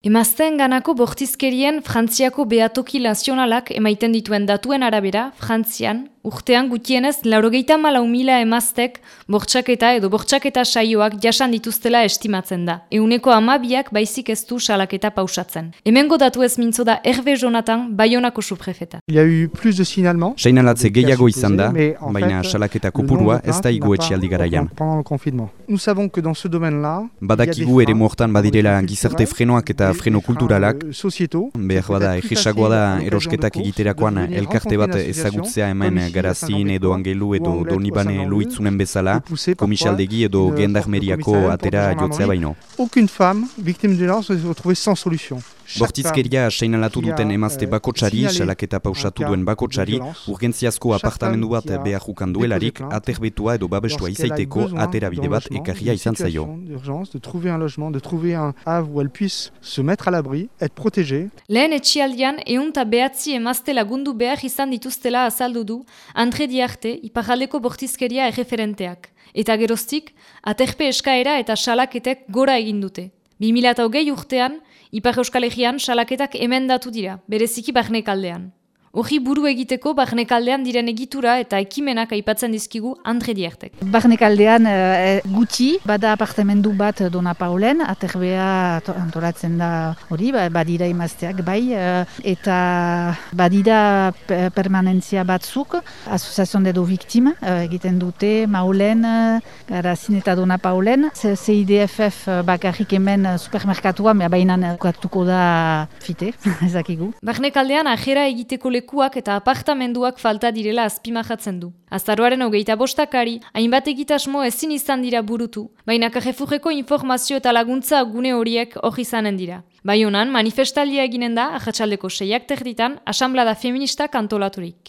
Emazteen ganako bortizkerien Frantziako behatoki nazionalak emaiten dituen datuen arabera, Frantzian, Urtean gutienez, laurogeita malau mila emaztek bortxaketa edo bortxaketa saioak jasan dituztela estimatzen da. Euneko amabiak baizik ez du salaketa pausatzen. Hemengo datu ez mintzo da Hervé Jonathan, Bayonako suprefeta. Il y a eu plus de signalements. Seinalatze gehiago izan da, baina salaketa kopurua ez da etxialdi garaian. Nous savons que dans ce domaine-là, Badakigu ere mortan badirela gizarte frenoak eta freno kulturalak, euh, sociétaux, behar bada egisagoa da erosketak egiterakoan elkarte bat ezagutzea hemen garazin edo angelu edo donibane luitzunen bezala, komisaldegi edo gendarmeriako atera jotzea baino. Aucune femme victime de violence s'est retrouvée sans solution. Bortizkeria seinalatu duten emazte bakotsari, salaketa pausatu duen bakotsari, urgentziazko apartamendu bat behar ukan duelarik, aterbetua edo babestua izaiteko aterabide bat ekarria izan zaio. De trouver un logement, de trouver un havre où elle puisse se mettre à l'abri, être protégée. Lehen etxialdian, eunta behatzi emazte lagundu behar izan dituztela azaldu du, Andre Diarte, iparaldeko bortizkeria erreferenteak. Eta geroztik, aterpe eskaera eta salaketek gora egin dute. 2008 urtean, Ipar Euskal Herrian salaketak emendatu dira, bereziki barnekaldean. Hori buru egiteko barnekaldean diren egitura eta ekimenak aipatzen dizkigu Andre Diertek. Barnekaldean e, gutxi, bada apartamendu bat Dona Paulen, aterbea antolatzen da hori, ba, badira imazteak bai, e, eta badira permanentzia batzuk, Asociación de do Victim, e, egiten dute Maulen, Garazin eta Dona Paulen, CIDFF bakarrik hemen supermerkatua, baina ukatuko da fite, ezakigu. Barnekaldean ajera egiteko lekuak eta apartamenduak falta direla azpimajatzen du. Azaroaren hogeita bostakari, hainbat egitasmo ezin izan dira burutu, baina kajefurreko informazio eta laguntza gune horiek hori izanen dira. Bai honan, manifestalia eginen da, ahatsaldeko seiak terditan, asamblada feminista kantolaturik.